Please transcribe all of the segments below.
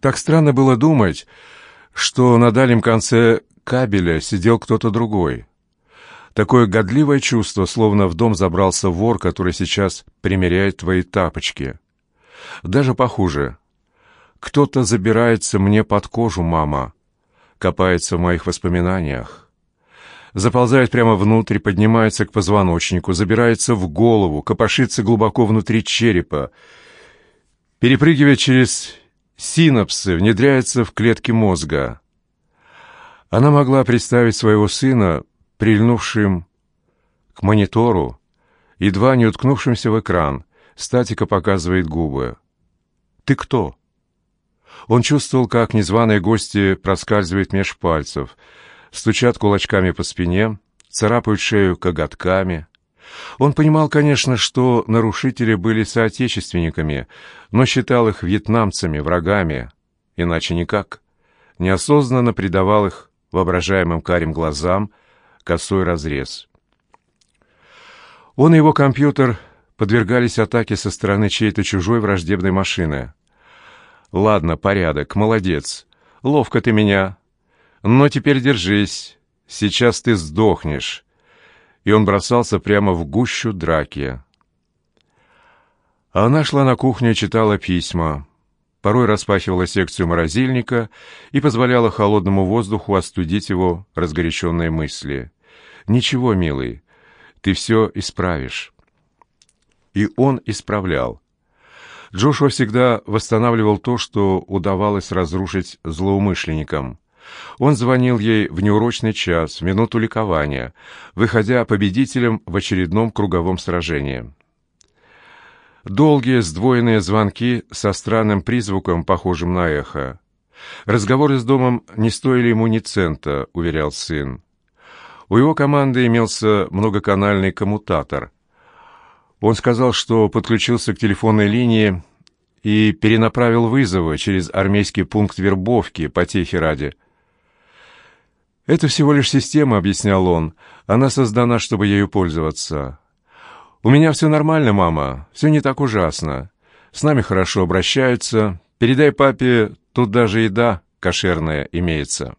Так странно было думать, что на дальнем конце кабеля сидел кто-то другой. Такое годливое чувство, словно в дом забрался вор, который сейчас примеряет твои тапочки. Даже похуже. Кто-то забирается мне под кожу, мама, копается в моих воспоминаниях. Заползает прямо внутрь, поднимается к позвоночнику, забирается в голову, копошится глубоко внутри черепа, перепрыгивает через синапсы, внедряется в клетки мозга. Она могла представить своего сына, прильнувшим к монитору, едва не уткнувшимся в экран. Статика показывает губы. «Ты кто?» Он чувствовал, как незваные гости проскальзывают меж пальцев, стучат кулачками по спине, царапают шею коготками. Он понимал, конечно, что нарушители были соотечественниками, но считал их вьетнамцами, врагами, иначе никак. Неосознанно придавал их воображаемым карим глазам косой разрез. Он и его компьютер подвергались атаке со стороны чьей-то чужой враждебной машины. «Ладно, порядок, молодец. Ловко ты меня. Но теперь держись. Сейчас ты сдохнешь и он бросался прямо в гущу драки. Она шла на кухню и читала письма, порой распахивала секцию морозильника и позволяла холодному воздуху остудить его разгоряченные мысли. «Ничего, милый, ты все исправишь». И он исправлял. Джошуа всегда восстанавливал то, что удавалось разрушить злоумышленникам. Он звонил ей в неурочный час, в минуту ликования, выходя победителем в очередном круговом сражении. Долгие сдвоенные звонки со странным призвуком, похожим на эхо. Разговоры с домом не стоили ему ни цента, уверял сын. У его команды имелся многоканальный коммутатор. Он сказал, что подключился к телефонной линии и перенаправил вызовы через армейский пункт вербовки, потехи ради – «Это всего лишь система», — объяснял он. «Она создана, чтобы ею пользоваться». «У меня все нормально, мама. Все не так ужасно. С нами хорошо обращаются. Передай папе, тут даже еда кошерная имеется».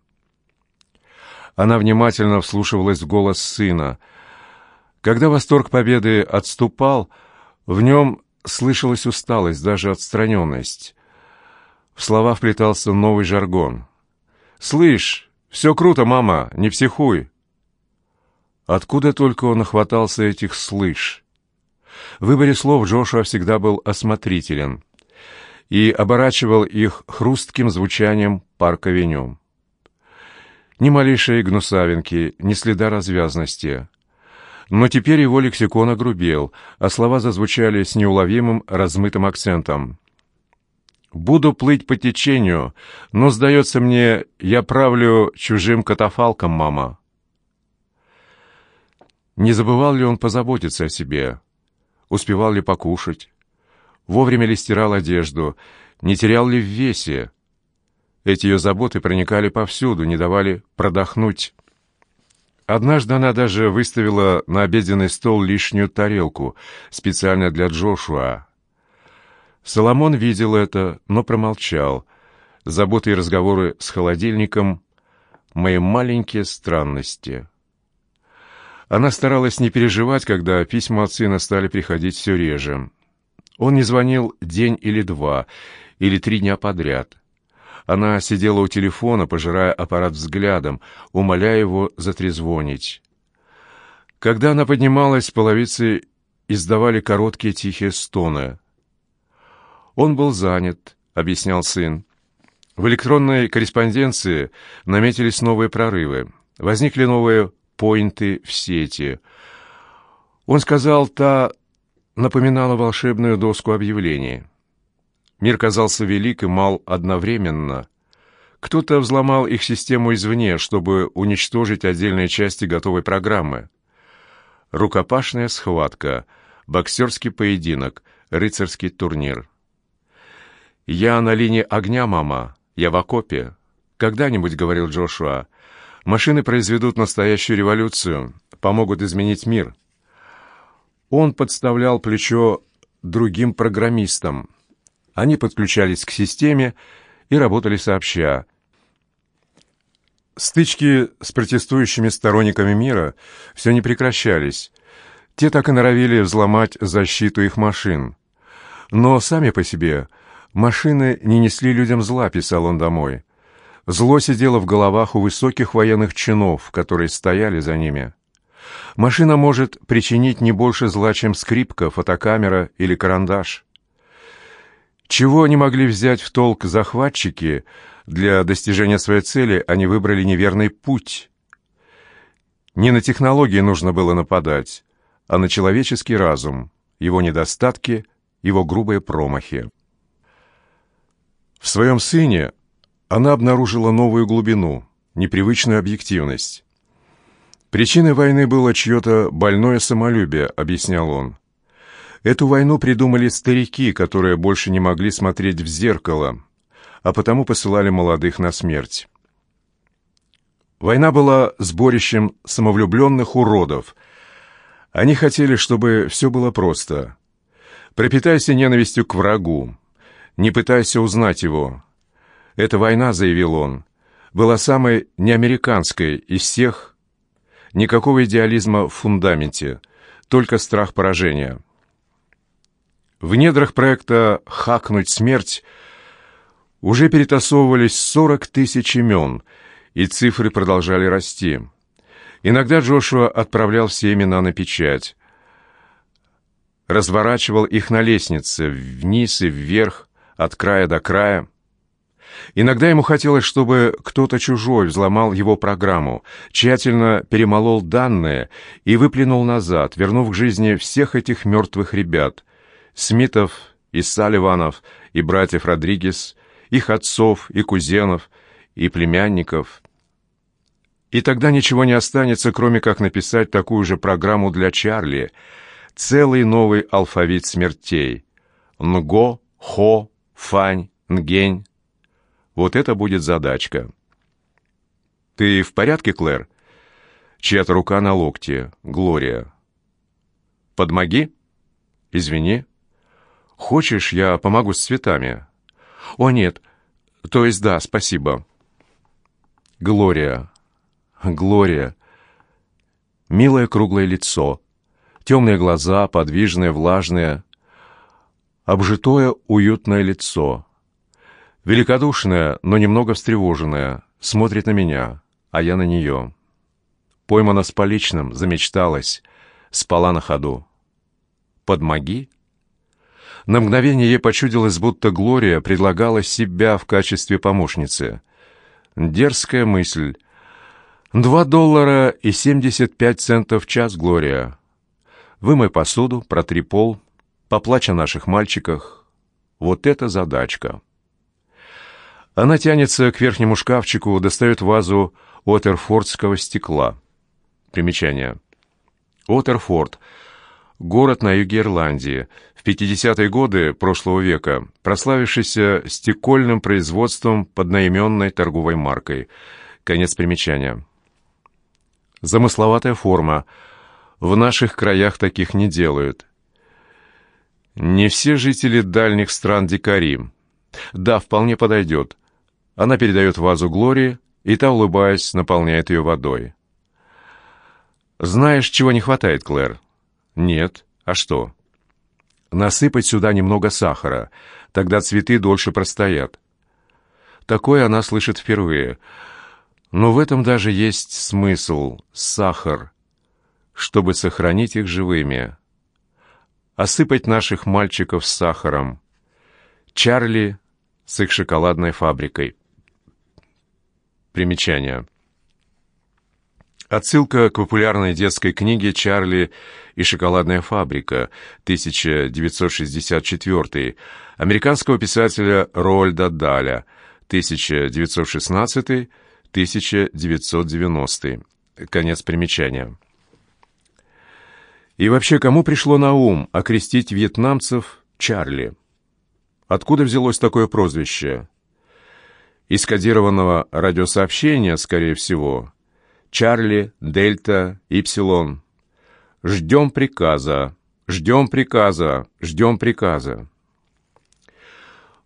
Она внимательно вслушивалась в голос сына. Когда восторг победы отступал, в нем слышалась усталость, даже отстраненность. В слова вплетался новый жаргон. «Слышь, «Все круто, мама, не психуй!» Откуда только он охватался этих «слышь»? В выборе слов Джошуа всегда был осмотрителен и оборачивал их хрустким звучанием парк-авеню. Ни малейшей гнусавинки, ни следа развязности. Но теперь его лексикон огрубел, а слова зазвучали с неуловимым размытым акцентом. Буду плыть по течению, но, сдается мне, я правлю чужим катафалком, мама. Не забывал ли он позаботиться о себе? Успевал ли покушать? Вовремя ли стирал одежду? Не терял ли в весе? Эти ее заботы проникали повсюду, не давали продохнуть. Однажды она даже выставила на обеденный стол лишнюю тарелку, специально для Джошуа, Соломон видел это, но промолчал. Заботы и разговоры с холодильником — мои маленькие странности. Она старалась не переживать, когда письма от сына стали приходить все реже. Он не звонил день или два, или три дня подряд. Она сидела у телефона, пожирая аппарат взглядом, умоляя его затрезвонить. Когда она поднималась, половицы издавали короткие тихие стоны — «Он был занят», — объяснял сын. В электронной корреспонденции наметились новые прорывы. Возникли новые поинты в сети. Он сказал, та напоминала волшебную доску объявлений. Мир казался велик и мал одновременно. Кто-то взломал их систему извне, чтобы уничтожить отдельные части готовой программы. Рукопашная схватка, боксерский поединок, рыцарский турнир — «Я на линии огня, мама. Я в окопе». «Когда-нибудь», — говорил Джошуа, — «машины произведут настоящую революцию, помогут изменить мир». Он подставлял плечо другим программистам. Они подключались к системе и работали сообща. Стычки с протестующими сторонниками мира все не прекращались. Те так и норовили взломать защиту их машин. Но сами по себе машины не несли людям зла, писал он домой. Зло сидело в головах у высоких военных чинов, которые стояли за ними. Машина может причинить не больше зла, чем скрипка, фотокамера или карандаш. Чего не могли взять в толк захватчики, для достижения своей цели они выбрали неверный путь. Не на технологии нужно было нападать, а на человеческий разум, его недостатки, его грубые промахи. В своем сыне она обнаружила новую глубину, непривычную объективность. Причиной войны было чье-то больное самолюбие, объяснял он. Эту войну придумали старики, которые больше не могли смотреть в зеркало, а потому посылали молодых на смерть. Война была сборищем самовлюбленных уродов. Они хотели, чтобы все было просто. Пропитайся ненавистью к врагу, не пытайся узнать его. Эта война, заявил он, была самой неамериканской из всех, Никакого идеализма в фундаменте, только страх поражения. В недрах проекта «Хакнуть смерть» уже перетасовывались 40 тысяч имен, и цифры продолжали расти. Иногда Джошуа отправлял все имена на печать, разворачивал их на лестнице, вниз и вверх, от края до края. Иногда ему хотелось, чтобы кто-то чужой взломал его программу, тщательно перемолол данные и выплюнул назад, вернув к жизни всех этих мертвых ребят — Смитов и Салливанов, и братьев Родригес, их отцов и кузенов, и племянников. И тогда ничего не останется, кроме как написать такую же программу для Чарли, целый новый алфавит смертей — Нго, Хо, Фань, Нгень, вот это будет задачка. «Ты в порядке, Клэр?» Чья-то рука на локте. Глория. «Подмоги?» «Извини». «Хочешь, я помогу с цветами?» «О, нет. То есть да, спасибо». Глория. Глория. Милое круглое лицо. Темные глаза, подвижные, влажные. Обжитое, уютное лицо. Великодушная, но немного встревоженная, смотрит на меня, а я на нее. Поймана с поличным, замечталась, спала на ходу. «Подмоги?» На мгновение ей почудилось, будто Глория предлагала себя в качестве помощницы. Дерзкая мысль. «Два доллара и семьдесят пять центов в час, Глория. Вымой посуду, протри пол, поплачь о наших мальчиках. Вот это задачка!» Она тянется к верхнему шкафчику, достает вазу Отерфордского стекла. Примечание. Отерфорд. Город на юге Ирландии. В 50-е годы прошлого века, прославившийся стекольным производством под наименной торговой маркой. Конец примечания. Замысловатая форма. В наших краях таких не делают. Не все жители дальних стран дикари. Да, вполне подойдет. Она передает вазу Глории, и та, улыбаясь, наполняет ее водой. «Знаешь, чего не хватает, Клэр?» «Нет. А что?» «Насыпать сюда немного сахара. Тогда цветы дольше простоят». Такое она слышит впервые. Но в этом даже есть смысл. Сахар. Чтобы сохранить их живыми. Осыпать наших мальчиков сахаром. Чарли с их шоколадной фабрикой. Примечание. Отсылка к популярной детской книге «Чарли и шоколадная фабрика» 1964 американского писателя Рольда Даля 1916-1990. Конец примечания. И вообще, кому пришло на ум окрестить вьетнамцев Чарли? Откуда взялось такое прозвище? из кодированного радиосообщения, скорее всего. Чарли, Дельта, Ипсилон. Ждем приказа, ждем приказа, ждем приказа.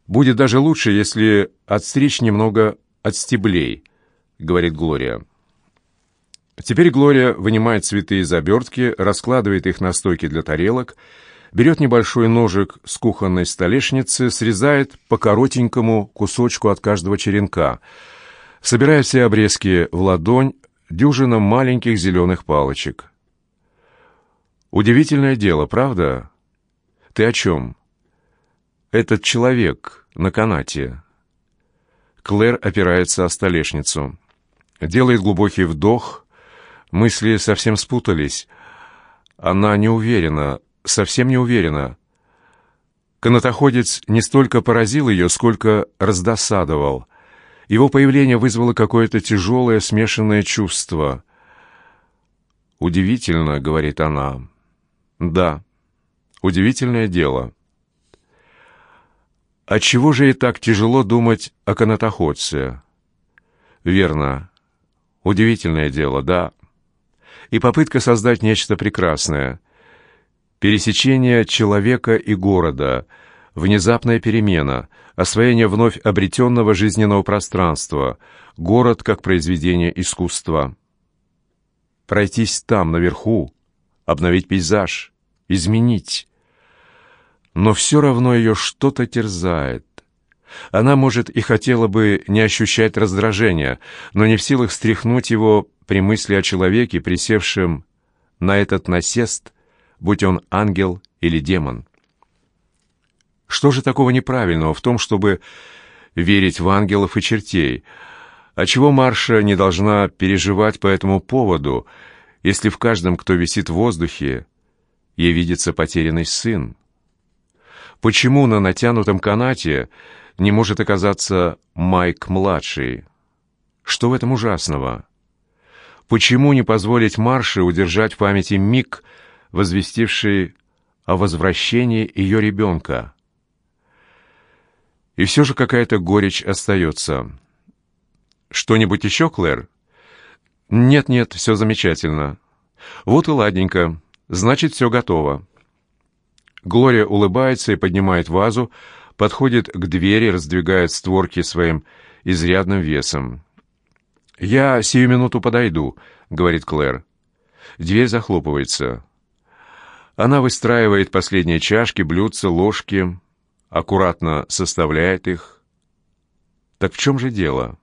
Будет даже лучше, если отстричь немного от стеблей, говорит Глория. Теперь Глория вынимает цветы из обертки, раскладывает их на стойке для тарелок, берет небольшой ножик с кухонной столешницы, срезает по коротенькому кусочку от каждого черенка, собирая все обрезки в ладонь дюжина маленьких зеленых палочек. Удивительное дело, правда? Ты о чем? Этот человек на канате. Клэр опирается о столешницу. Делает глубокий вдох. Мысли совсем спутались. Она не уверена, совсем не уверена. Канатоходец не столько поразил ее, сколько раздосадовал. Его появление вызвало какое-то тяжелое смешанное чувство. «Удивительно», — говорит она. «Да, удивительное дело». А чего же и так тяжело думать о канатоходце? Верно. Удивительное дело, да. И попытка создать нечто прекрасное. Пересечение человека и города, внезапная перемена, освоение вновь обретенного жизненного пространства, город как произведение искусства. Пройтись там, наверху, обновить пейзаж, изменить но все равно ее что-то терзает. Она, может, и хотела бы не ощущать раздражения, но не в силах стряхнуть его при мысли о человеке, присевшем на этот насест, будь он ангел или демон. Что же такого неправильного в том, чтобы верить в ангелов и чертей? А чего Марша не должна переживать по этому поводу, если в каждом, кто висит в воздухе, ей видится потерянный сын? Почему на натянутом канате не может оказаться Майк-младший? Что в этом ужасного? Почему не позволить Марше удержать в памяти миг, возвестивший о возвращении ее ребенка? И все же какая-то горечь остается. «Что-нибудь еще, Клэр?» «Нет-нет, все замечательно. Вот и ладненько. Значит, все готово». Глория улыбается и поднимает вазу, подходит к двери, раздвигает створки своим изрядным весом. «Я сию минуту подойду», — говорит Клэр. Дверь захлопывается. Она выстраивает последние чашки, блюдца, ложки, аккуратно составляет их. Так в чем же дело?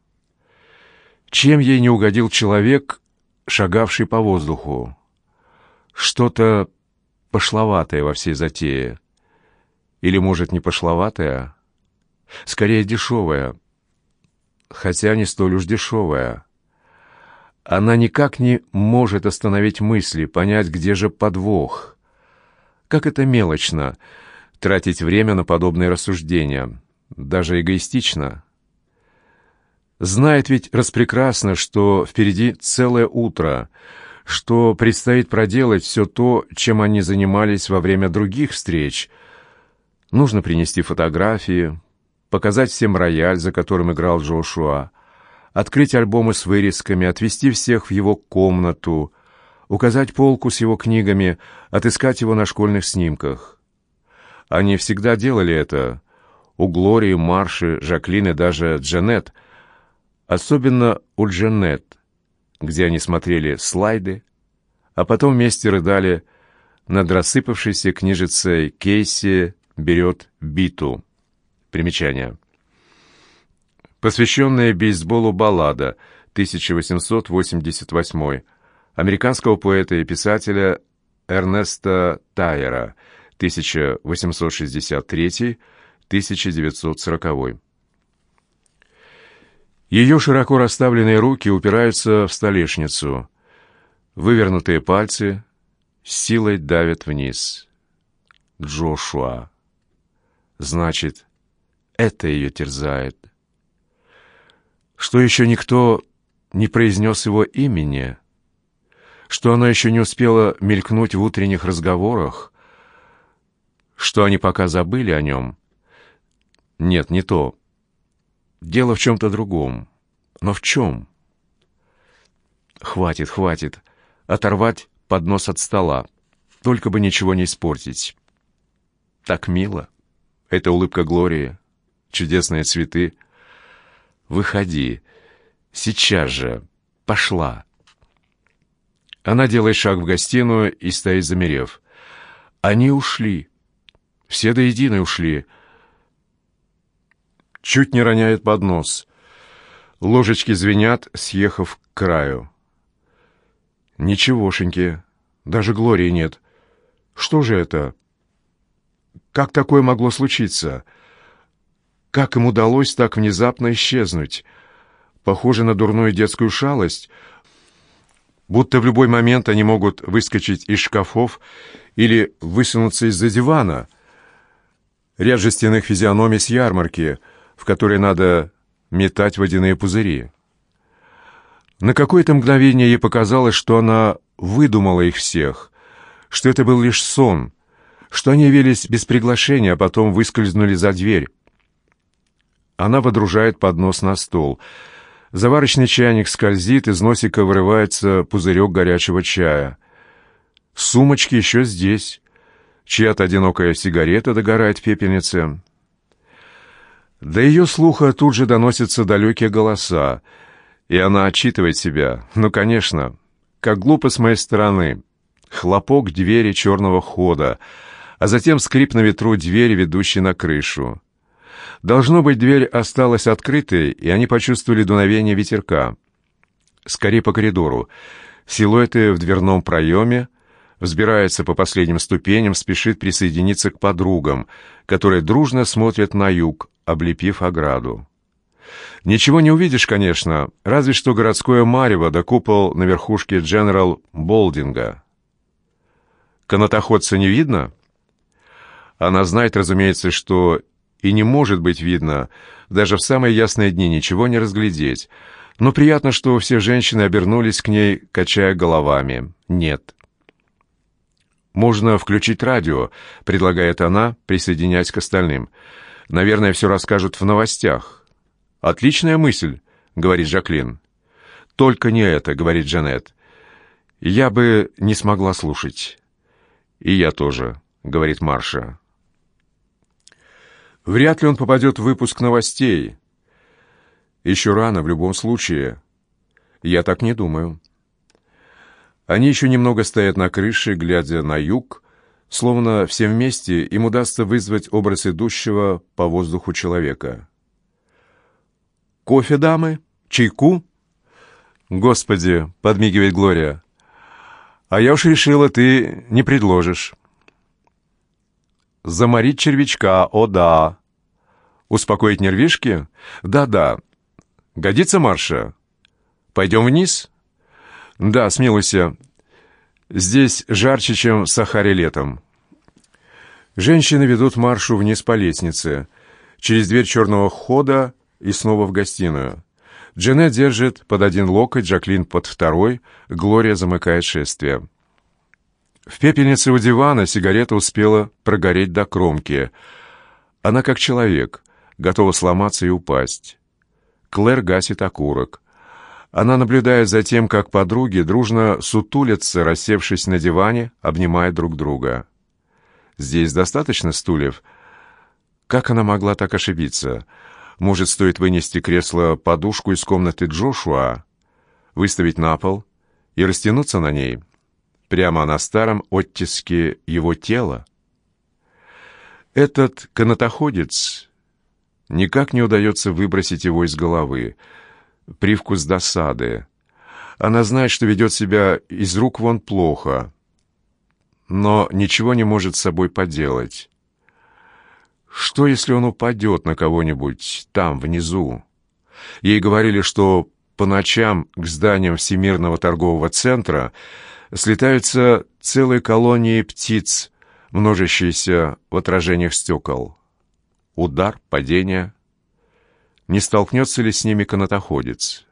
Чем ей не угодил человек, шагавший по воздуху? Что-то пошловатая во всей затее. Или, может, не пошловатая, скорее дешевая, хотя не столь уж дешевая. Она никак не может остановить мысли, понять, где же подвох. Как это мелочно — тратить время на подобные рассуждения, даже эгоистично. Знает ведь распрекрасно, что впереди целое утро — что предстоит проделать все то, чем они занимались во время других встреч. Нужно принести фотографии, показать всем рояль, за которым играл Джошуа, открыть альбомы с вырезками, отвезти всех в его комнату, указать полку с его книгами, отыскать его на школьных снимках. Они всегда делали это. У Глории, Марши, Жаклин и даже Джанет. Особенно у Джанет – где они смотрели слайды, а потом вместе рыдали над рассыпавшейся книжицей Кейси берет биту. Примечание. Посвященная бейсболу баллада 1888 американского поэта и писателя Эрнеста Тайера 1863-1940. Ее широко расставленные руки упираются в столешницу. Вывернутые пальцы с силой давят вниз. Джошуа. Значит, это ее терзает. Что еще никто не произнес его имени? Что она еще не успела мелькнуть в утренних разговорах? Что они пока забыли о нем? Нет, не то. Дело в чем-то другом. Но в чем? Хватит, хватит. Оторвать поднос от стола. Только бы ничего не испортить. Так мило. Это улыбка Глории. Чудесные цветы. «Выходи. Сейчас же. Пошла». Она делает шаг в гостиную и стоит замерев. Они ушли. Все до единой ушли. Чуть не роняет поднос. Ложечки звенят, съехав к краю. Ничегошеньки. Даже Глории нет. Что же это? Как такое могло случиться? Как им удалось так внезапно исчезнуть? Похоже на дурную детскую шалость, будто в любой момент они могут выскочить из шкафов или высунуться из-за дивана. Ряд жестяных физиономий с ярмарки, в которой надо метать водяные пузыри. На какое-то мгновение ей показалось, что она выдумала их всех, что это был лишь сон, что они явились без приглашения, а потом выскользнули за дверь. Она водружает поднос на стол. Заварочный чайник скользит, из носика вырывается пузырек горячего чая. Сумочки еще здесь. Чья-то одинокая сигарета догорает в пепельнице. До ее слуха тут же доносятся далекие голоса, и она отчитывает себя. Ну, конечно, как глупо с моей стороны. Хлопок двери черного хода, а затем скрип на ветру двери, ведущей на крышу. Должно быть, дверь осталась открытой, и они почувствовали дуновение ветерка. Скорее по коридору. Силуэты в дверном проеме, взбирается по последним ступеням, спешит присоединиться к подругам, которые дружно смотрят на юг, облепив ограду. Ничего не увидишь, конечно, разве что городское марево да купол на верхушке Дженерал Болдинга. Канатоходца не видно? Она знает, разумеется, что и не может быть видно, даже в самые ясные дни ничего не разглядеть, но приятно, что все женщины обернулись к ней, качая головами. Нет. «Можно включить радио», — предлагает она, присоединяясь к остальным. «Наверное, все расскажут в новостях». «Отличная мысль», — говорит Жаклин. «Только не это», — говорит Джанет. «Я бы не смогла слушать». «И я тоже», — говорит Марша. Вряд ли он попадет в выпуск новостей. Еще рано, в любом случае. Я так не думаю. Они еще немного стоят на крыше, глядя на юг, словно все вместе им удастся вызвать образ идущего по воздуху человека. «Кофе, дамы? Чайку?» «Господи!» — подмигивает Глория. «А я уж решила, ты не предложишь». «Заморить червячка, о да!» «Успокоить нервишки?» «Да-да. Годится, Марша?» «Пойдем вниз?» «Да, смилуйся. Здесь жарче, чем в Сахаре летом». Женщины ведут Маршу вниз по лестнице, через дверь черного хода и снова в гостиную. Джанет держит под один локоть, Джаклин под второй, Глория замыкает шествие. В пепельнице у дивана сигарета успела прогореть до кромки. Она как человек, готова сломаться и упасть. Клэр гасит окурок. Она наблюдает за тем, как подруги дружно сутулятся, рассевшись на диване, обнимая друг друга. Здесь достаточно стульев. Как она могла так ошибиться? Может, стоит вынести кресло-подушку из комнаты Джошуа, выставить на пол и растянуться на ней, прямо на старом оттиске его тела? Этот канатоходец никак не удается выбросить его из головы — привкус досады. Она знает, что ведет себя из рук вон плохо, но ничего не может с собой поделать. Что, если он упадет на кого-нибудь там, внизу? Ей говорили, что по ночам к зданиям Всемирного торгового центра слетаются целые колонии птиц, множащиеся в отражениях стекол. Удар, падение — не столкнется ли с ними канатоходец.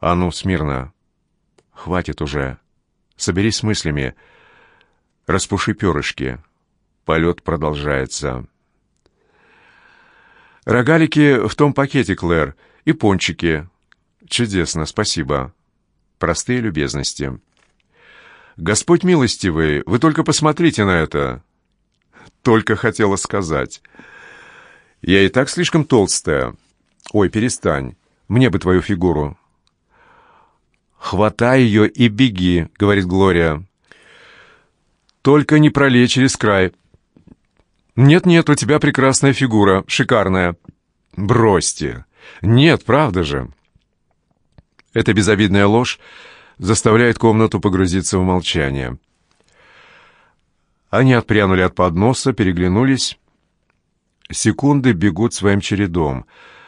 «А ну, смирно! Хватит уже! Соберись с мыслями! Распуши перышки! Полет продолжается!» «Рогалики в том пакете, Клэр, и пончики. Чудесно, спасибо. Простые любезности». «Господь милостивый, вы только посмотрите на это!» «Только хотела сказать». Я и так слишком толстая. Ой, перестань. Мне бы твою фигуру. «Хватай ее и беги», — говорит Глория. «Только не пролей через край». «Нет-нет, у тебя прекрасная фигура, шикарная». «Бросьте». «Нет, правда же». Эта безобидная ложь заставляет комнату погрузиться в молчание. Они отпрянули от подноса, переглянулись. Секунды бегут своим чередом.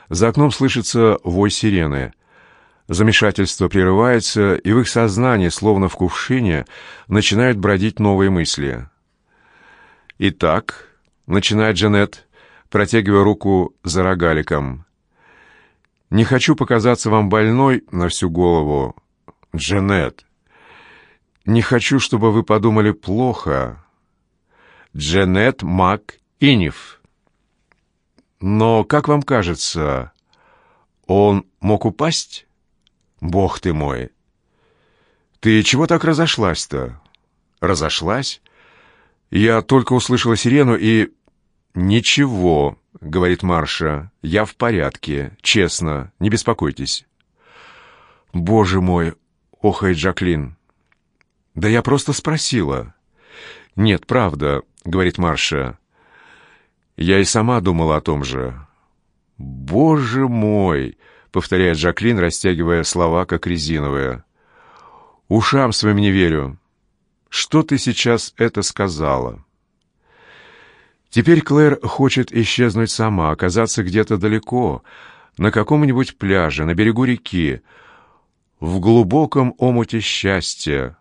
За окном слышится вой сирены. Замешательство прерывается, и в их сознании, словно в кувшине, начинают бродить новые мысли. «Итак», — начинает Джанет, протягивая руку за рогаликом, «не хочу показаться вам больной на всю голову, Джанет. Не хочу, чтобы вы подумали плохо. Джанет Мак Инев. Но, как вам кажется, он мог упасть?» Бог ты мой! Ты чего так разошлась-то? Разошлась? Я только услышала сирену и... Ничего, говорит Марша, я в порядке, честно, не беспокойтесь. Боже мой, охает Джаклин. Да я просто спросила. Нет, правда, говорит Марша. Я и сама думала о том же. Боже мой! — повторяет Жаклин, растягивая слова, как резиновые. «Ушам своим не верю. Что ты сейчас это сказала?» Теперь Клэр хочет исчезнуть сама, оказаться где-то далеко, на каком-нибудь пляже, на берегу реки, в глубоком омуте счастья,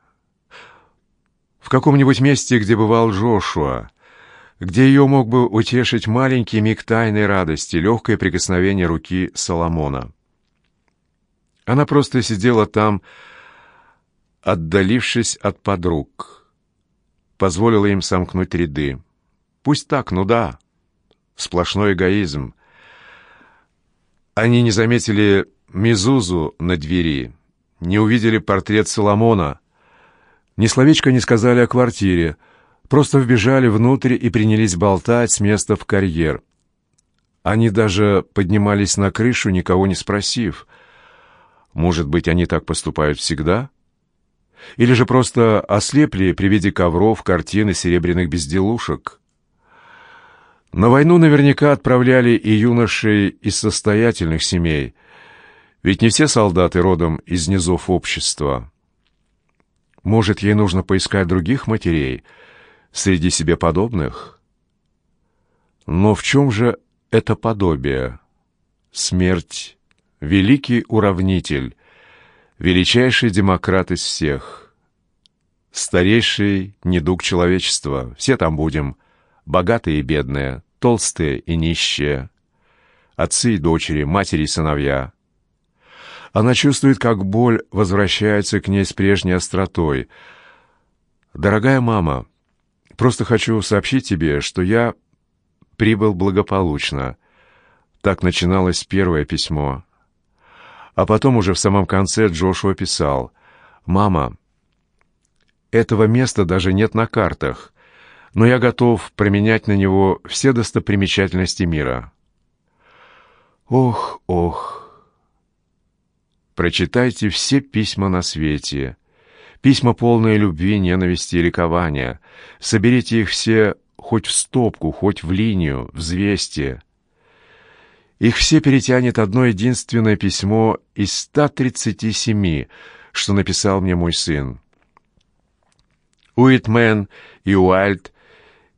в каком-нибудь месте, где бывал Джошуа, где ее мог бы утешить маленький миг тайной радости, легкое прикосновение руки Соломона. Она просто сидела там, отдалившись от подруг. Позволила им сомкнуть ряды. Пусть так, ну да. Сплошной эгоизм. Они не заметили Мизузу на двери, не увидели портрет Соломона, ни словечко не сказали о квартире, просто вбежали внутрь и принялись болтать с места в карьер. Они даже поднимались на крышу, никого не спросив — может быть, они так поступают всегда? Или же просто ослепли при виде ковров, картин и серебряных безделушек? На войну наверняка отправляли и юношей из состоятельных семей, ведь не все солдаты родом из низов общества. Может, ей нужно поискать других матерей среди себе подобных? Но в чем же это подобие? Смерть великий уравнитель, величайший демократ из всех, старейший недуг человечества. Все там будем, богатые и бедные, толстые и нищие, отцы и дочери, матери и сыновья. Она чувствует, как боль возвращается к ней с прежней остротой. «Дорогая мама, просто хочу сообщить тебе, что я прибыл благополучно». Так начиналось первое письмо. А потом уже в самом конце Джошуа писал «Мама, этого места даже нет на картах, но я готов променять на него все достопримечательности мира». Ох, ох. Прочитайте все письма на свете. Письма, полные любви, ненависти и ликования. Соберите их все хоть в стопку, хоть в линию, взвесьте. Их все перетянет одно единственное письмо из 137, что написал мне мой сын. Уитмен и Уальд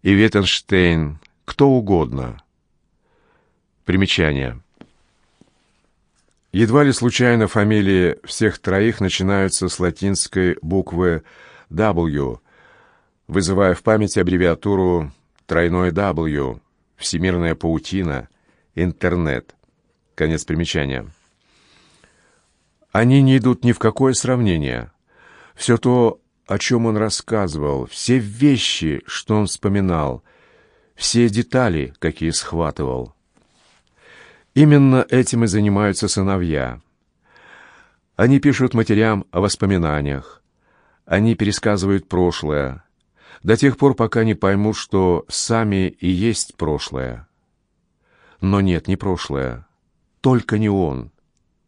и Виттенштейн, кто угодно. Примечание. Едва ли случайно фамилии всех троих начинаются с латинской буквы W, вызывая в памяти аббревиатуру тройной W, всемирная паутина — интернет. Конец примечания. Они не идут ни в какое сравнение. Все то, о чем он рассказывал, все вещи, что он вспоминал, все детали, какие схватывал. Именно этим и занимаются сыновья. Они пишут матерям о воспоминаниях. Они пересказывают прошлое, до тех пор, пока не поймут, что сами и есть прошлое. Но нет, не прошлое. Только не он.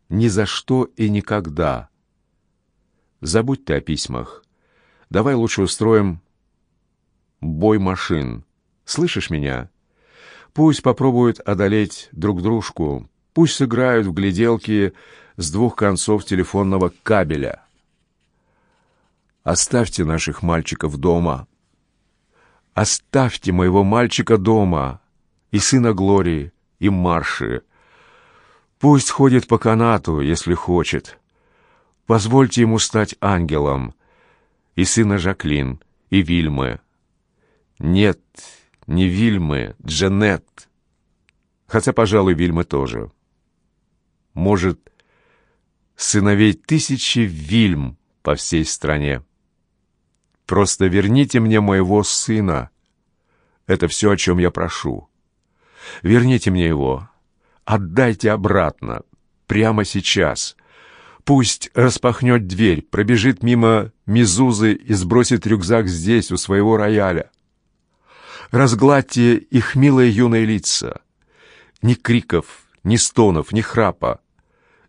Ни за что и никогда. Забудь ты о письмах. Давай лучше устроим бой машин. Слышишь меня? Пусть попробуют одолеть друг дружку. Пусть сыграют в гляделки с двух концов телефонного кабеля. Оставьте наших мальчиков дома. Оставьте моего мальчика дома и сына Глории, и Марши. Пусть ходит по канату, если хочет. Позвольте ему стать ангелом. И сына Жаклин, и Вильмы. Нет, не Вильмы, Джанет. Хотя, пожалуй, Вильмы тоже. Может, сыновей тысячи Вильм по всей стране. Просто верните мне моего сына. Это все, о чем я прошу. Верните мне его. Отдайте обратно. Прямо сейчас. Пусть распахнет дверь, пробежит мимо Мизузы и сбросит рюкзак здесь, у своего рояля. Разгладьте их милые юные лица. Ни криков, ни стонов, ни храпа.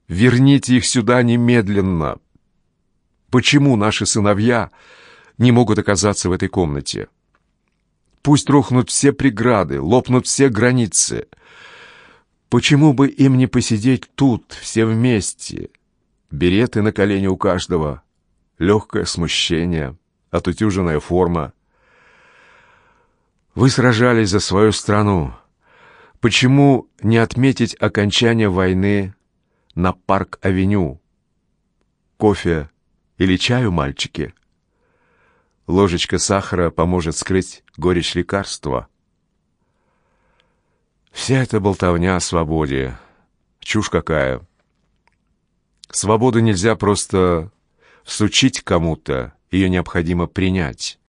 Верните их сюда немедленно. Почему наши сыновья не могут оказаться в этой комнате. Пусть рухнут все преграды, лопнут все границы. Почему бы им не посидеть тут, все вместе? Береты на колени у каждого, легкое смущение, отутюженная форма. Вы сражались за свою страну. Почему не отметить окончание войны на Парк-авеню? Кофе или чаю, мальчики? Ложечка сахара поможет скрыть горечь лекарства. Вся эта болтовня о свободе. Чушь какая. Свободу нельзя просто всучить кому-то, ее необходимо принять.